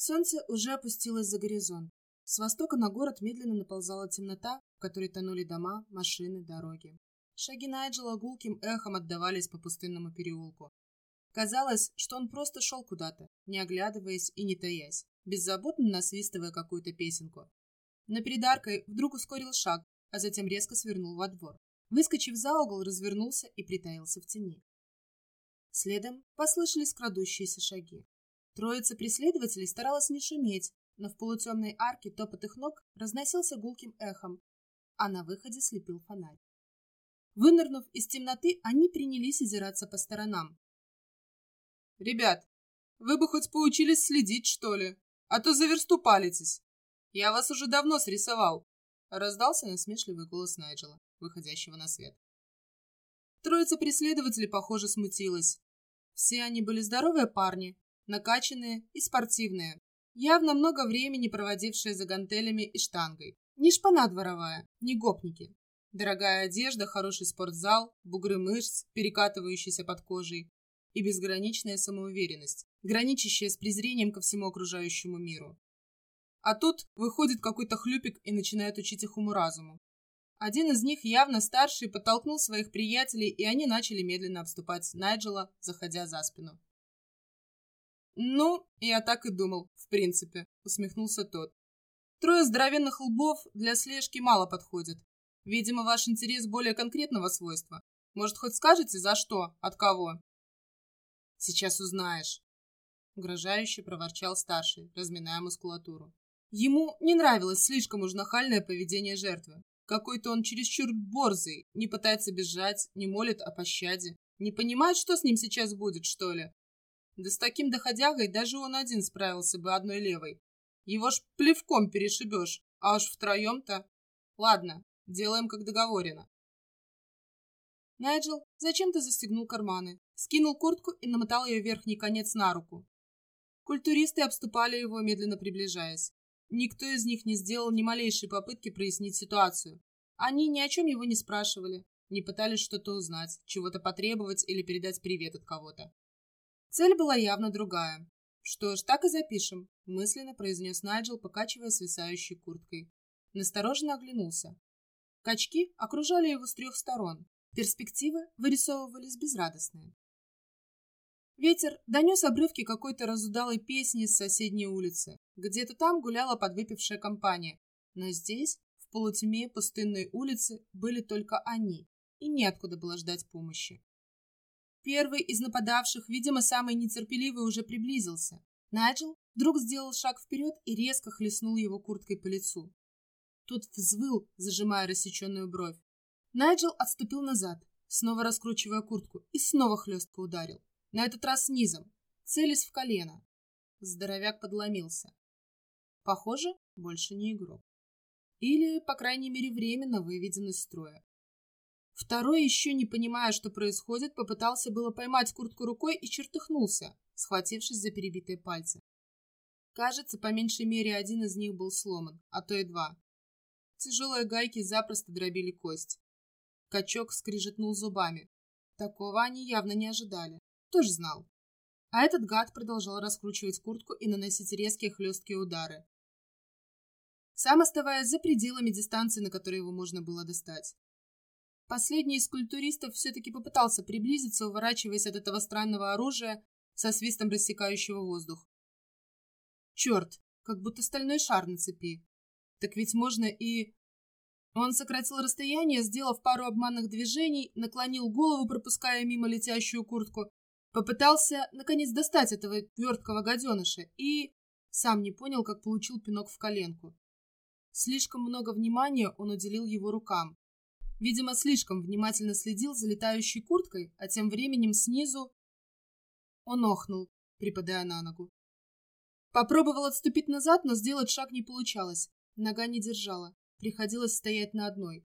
Солнце уже опустилось за горизонт. С востока на город медленно наползала темнота, в которой тонули дома, машины, дороги. Шаги Найджела гулким эхом отдавались по пустынному переулку. Казалось, что он просто шел куда-то, не оглядываясь и не таясь, беззаботно насвистывая какую-то песенку. Но перед аркой вдруг ускорил шаг, а затем резко свернул во двор. Выскочив за угол, развернулся и притаился в тени. Следом послышались крадущиеся шаги. Троица преследователей старалась не шуметь, но в полутемной арке топот их ног разносился гулким эхом, а на выходе слепил фонарь. Вынырнув из темноты, они принялись озираться по сторонам. «Ребят, вы бы хоть поучились следить, что ли, а то за версту палитесь. Я вас уже давно срисовал», — раздался насмешливый голос Найджела, выходящего на свет. Троица преследователей, похоже, смутилась. Все они были здоровые парни, накачанные и спортивные, явно много времени проводившие за гантелями и штангой. Не шпана дворовая, не гопники. Дорогая одежда, хороший спортзал, бугры мышц, перекатывающиеся под кожей, и безграничная самоуверенность, граничащая с презрением ко всему окружающему миру. А тут выходит какой-то хлюпик и начинает учить их уму-разуму. Один из них, явно старший, подтолкнул своих приятелей, и они начали медленно обступать Найджела, заходя за спину. «Ну, я так и думал, в принципе», — усмехнулся тот. «Трое здоровенных лбов для слежки мало подходит. Видимо, ваш интерес более конкретного свойства. Может, хоть скажете, за что, от кого?» «Сейчас узнаешь», — угрожающе проворчал старший, разминая мускулатуру. Ему не нравилось слишком уж нахальное поведение жертвы. Какой-то он чересчур борзый, не пытается бежать, не молит о пощаде. Не понимает, что с ним сейчас будет, что ли? Да с таким доходягой даже он один справился бы одной левой. Его ж плевком перешибешь, а уж втроем-то... Ладно, делаем как договорено. Найджел зачем-то застегнул карманы, скинул куртку и намотал ее верхний конец на руку. Культуристы обступали его, медленно приближаясь. Никто из них не сделал ни малейшей попытки прояснить ситуацию. Они ни о чем его не спрашивали, не пытались что-то узнать, чего-то потребовать или передать привет от кого-то. Цель была явно другая. Что ж, так и запишем, мысленно произнес Найджел, покачивая свисающей курткой. Настороженно оглянулся. Качки окружали его с трех сторон. Перспективы вырисовывались безрадостные. Ветер донес обрывки какой-то разудалой песни с соседней улицы. Где-то там гуляла подвыпившая компания. Но здесь, в полутьме пустынной улицы, были только они, и неоткуда было ждать помощи. Первый из нападавших, видимо, самый нетерпеливый, уже приблизился. Найджел вдруг сделал шаг вперед и резко хлестнул его курткой по лицу. Тот взвыл, зажимая рассеченную бровь. Найджел отступил назад, снова раскручивая куртку, и снова хлестко ударил. На этот раз низом, целясь в колено. Здоровяк подломился. Похоже, больше не игрок. Или, по крайней мере, временно выведен из строя. Второй, еще не понимая, что происходит, попытался было поймать куртку рукой и чертыхнулся, схватившись за перебитые пальцы. Кажется, по меньшей мере один из них был сломан, а то и два. Тяжелые гайки запросто дробили кость. Качок скрижетнул зубами. Такого они явно не ожидали. Тоже знал. А этот гад продолжал раскручивать куртку и наносить резкие хлесткие удары. Сам оставаясь за пределами дистанции, на которой его можно было достать. Последний из культуристов все-таки попытался приблизиться, уворачиваясь от этого странного оружия со свистом рассекающего воздух. Черт, как будто стальной шар на цепи. Так ведь можно и... Он сократил расстояние, сделав пару обманных движений, наклонил голову, пропуская мимо летящую куртку, попытался, наконец, достать этого верткого гаденыша и... Сам не понял, как получил пинок в коленку. Слишком много внимания он уделил его рукам, Видимо, слишком внимательно следил за летающей курткой, а тем временем снизу... Он охнул, припадая на ногу. Попробовал отступить назад, но сделать шаг не получалось. Нога не держала. Приходилось стоять на одной.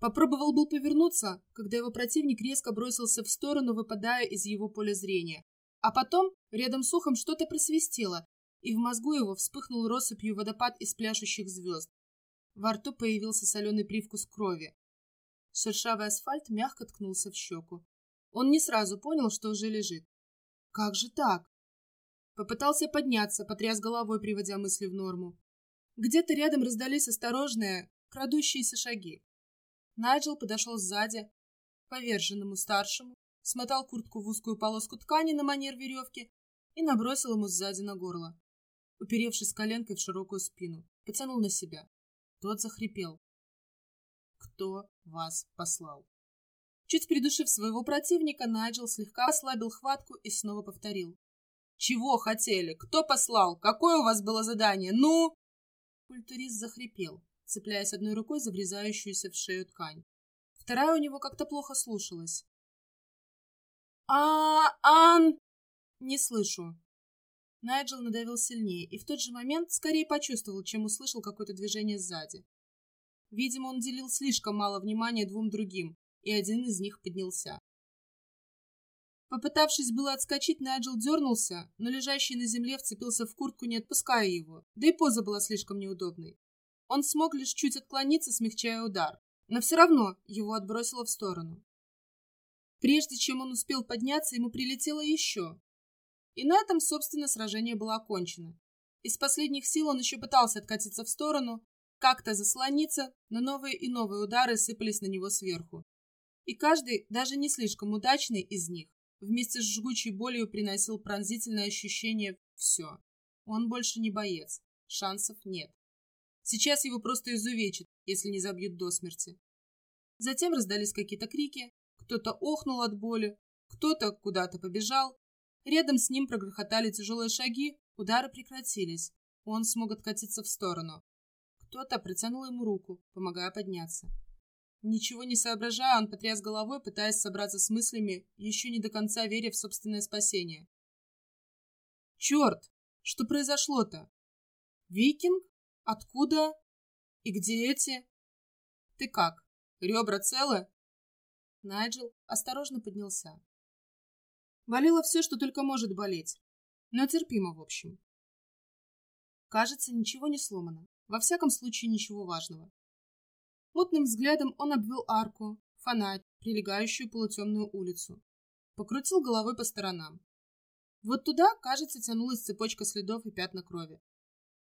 Попробовал был повернуться, когда его противник резко бросился в сторону, выпадая из его поля зрения. А потом рядом с ухом что-то просвистело, и в мозгу его вспыхнул россыпью водопад из пляшущих звезд. Во рту появился соленый привкус крови. Шершавый асфальт мягко ткнулся в щеку. Он не сразу понял, что уже лежит. Как же так? Попытался подняться, потряс головой, приводя мысли в норму. Где-то рядом раздались осторожные, крадущиеся шаги. Найджел подошел сзади, поверженному старшему, смотал куртку в узкую полоску ткани на манер веревки и набросил ему сзади на горло, уперевшись коленкой в широкую спину, потянул на себя. Тот захрипел. «Кто вас послал?» Чуть придушив своего противника, Найджел слегка ослабил хватку и снова повторил. «Чего хотели? Кто послал? Какое у вас было задание? Ну?» Культурист захрипел, цепляясь одной рукой за врезающуюся в шею ткань. Вторая у него как-то плохо слушалась. а ан Не слышу. Найджел надавил сильнее и в тот же момент скорее почувствовал, чем услышал какое-то движение сзади. Видимо, он делил слишком мало внимания двум другим, и один из них поднялся. Попытавшись было отскочить, Найджел дернулся, но лежащий на земле вцепился в куртку, не отпуская его, да и поза была слишком неудобной. Он смог лишь чуть отклониться, смягчая удар, но все равно его отбросило в сторону. Прежде чем он успел подняться, ему прилетело еще. И на этом, собственно, сражение было окончено. Из последних сил он еще пытался откатиться в сторону, как-то заслониться, но новые и новые удары сыпались на него сверху. И каждый, даже не слишком удачный из них, вместе с жгучей болью приносил пронзительное ощущение «все». Он больше не боец, шансов нет. Сейчас его просто изувечат, если не забьют до смерти. Затем раздались какие-то крики, кто-то охнул от боли, кто-то куда-то побежал. Рядом с ним прогрохотали тяжелые шаги, удары прекратились. Он смог откатиться в сторону. Кто-то протянул ему руку, помогая подняться. Ничего не соображая, он потряс головой, пытаясь собраться с мыслями, еще не до конца веря в собственное спасение. «Черт! Что произошло-то? Викинг? Откуда? И где эти? Ты как? Ребра целы?» Найджел осторожно поднялся. Болело все, что только может болеть, но терпимо в общем. Кажется, ничего не сломано. Во всяком случае, ничего важного. Мутным взглядом он обвел арку, фонарь, прилегающую полутемную улицу. Покрутил головой по сторонам. Вот туда, кажется, тянулась цепочка следов и пятна крови.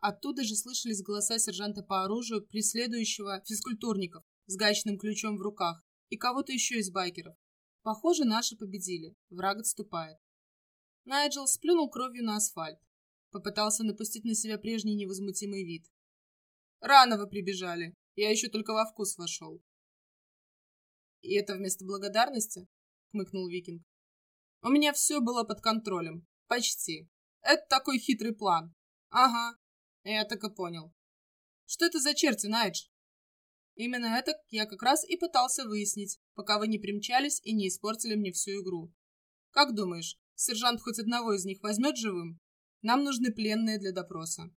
Оттуда же слышались голоса сержанта по оружию, преследующего физкультурников с гаечным ключом в руках, и кого-то еще из байкеров. Похоже, наши победили. Враг отступает. Найджел сплюнул кровью на асфальт. Попытался напустить на себя прежний невозмутимый вид. «Рано вы прибежали. Я еще только во вкус вошел. И это вместо благодарности? Хмыкнул Викинг. У меня все было под контролем. Почти. Это такой хитрый план. Ага, я так и понял. Что это за черти, Найдж? Именно это я как раз и пытался выяснить, пока вы не примчались и не испортили мне всю игру. Как думаешь, сержант хоть одного из них возьмет живым? Нам нужны пленные для допроса.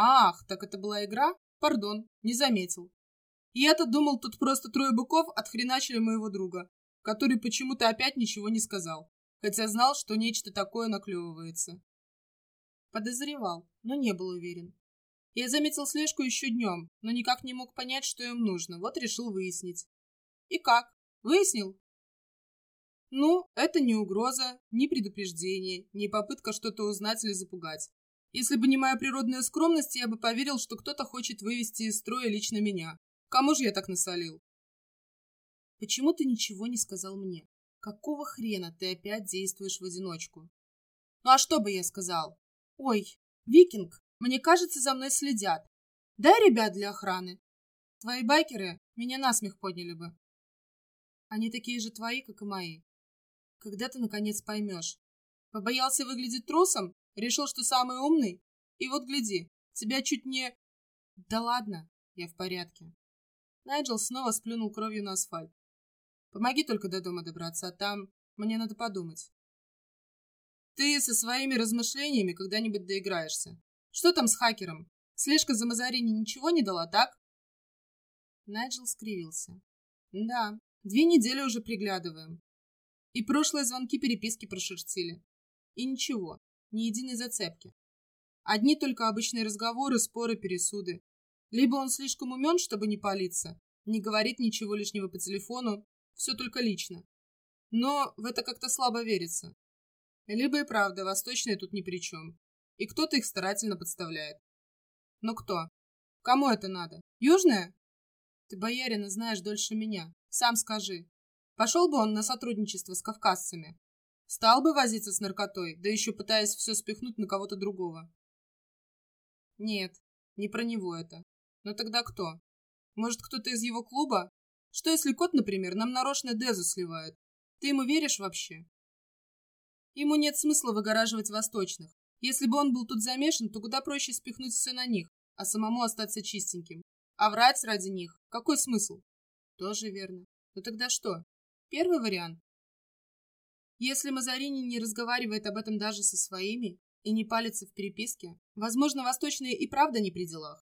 Ах, так это была игра? Пардон, не заметил. Я-то думал, тут просто трое быков отхреначили моего друга, который почему-то опять ничего не сказал, хотя знал, что нечто такое наклевывается. Подозревал, но не был уверен. Я заметил слежку еще днем, но никак не мог понять, что им нужно, вот решил выяснить. И как? Выяснил? Ну, это не угроза, не предупреждение, не попытка что-то узнать или запугать. Если бы не моя природная скромность, я бы поверил, что кто-то хочет вывести из строя лично меня. Кому же я так насолил? Почему ты ничего не сказал мне? Какого хрена ты опять действуешь в одиночку? Ну а что бы я сказал? Ой, викинг, мне кажется, за мной следят. Дай ребят для охраны. Твои байкеры меня насмех подняли бы. Они такие же твои, как и мои. Когда ты, наконец, поймешь? Побоялся выглядеть трусом? Решил, что самый умный? И вот гляди, тебя чуть не... Да ладно, я в порядке. Найджел снова сплюнул кровью на асфальт. Помоги только до дома добраться, а там мне надо подумать. Ты со своими размышлениями когда-нибудь доиграешься. Что там с хакером? Слежка за Мазарини ничего не дала, так? Найджел скривился. Да, две недели уже приглядываем. И прошлые звонки переписки прошерстили. И ничего, ни единой зацепки. Одни только обычные разговоры, споры, пересуды. Либо он слишком умен, чтобы не палиться, не говорит ничего лишнего по телефону, все только лично. Но в это как-то слабо верится. Либо и правда, восточные тут ни при чем. И кто-то их старательно подставляет. Но кто? Кому это надо? Южная? Ты боярина знаешь дольше меня. Сам скажи. Пошел бы он на сотрудничество с кавказцами? Стал бы возиться с наркотой, да еще пытаясь все спихнуть на кого-то другого? Нет, не про него это. Но тогда кто? Может, кто-то из его клуба? Что если кот, например, нам нарочно Дезу сливает? Ты ему веришь вообще? Ему нет смысла выгораживать восточных. Если бы он был тут замешан, то куда проще спихнуть все на них, а самому остаться чистеньким. А врать ради них? Какой смысл? Тоже верно. Но тогда что? Первый вариант. Если Мазарини не разговаривает об этом даже со своими и не палится в переписке, возможно, восточные и правда не при делах.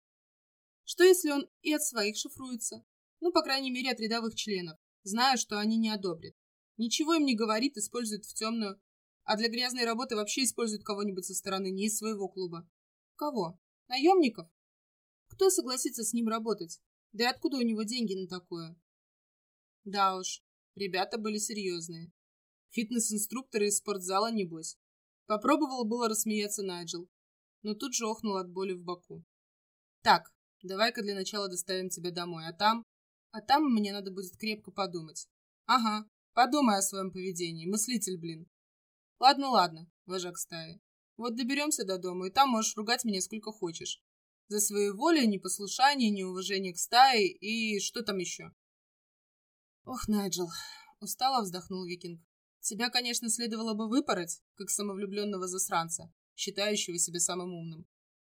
Что если он и от своих шифруется? Ну, по крайней мере, от рядовых членов, зная, что они не одобрят. Ничего им не говорит, использует в темную, а для грязной работы вообще использует кого-нибудь со стороны, не из своего клуба. Кого? Наемников? Кто согласится с ним работать? Да и откуда у него деньги на такое? Да уж, ребята были серьезные. Фитнес-инструкторы из спортзала, небось. Попробовал было рассмеяться Найджел, но тут же охнул от боли в боку. Так, давай-ка для начала доставим тебя домой, а там... А там мне надо будет крепко подумать. Ага, подумай о своем поведении, мыслитель, блин. Ладно, ладно, вожак стаи. Вот доберемся до дома, и там можешь ругать меня сколько хочешь. За свою волю, непослушание, неуважение к стае и что там еще. Ох, Найджел, устало вздохнул Викинг. Тебя, конечно, следовало бы выпороть, как самовлюбленного засранца, считающего себя самым умным.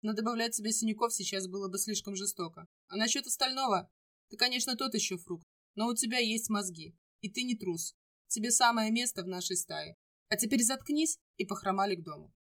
Но добавлять себе синяков сейчас было бы слишком жестоко. А насчет остального? Ты, конечно, тот еще фрукт, но у тебя есть мозги, и ты не трус. Тебе самое место в нашей стае. А теперь заткнись и похромали к дому.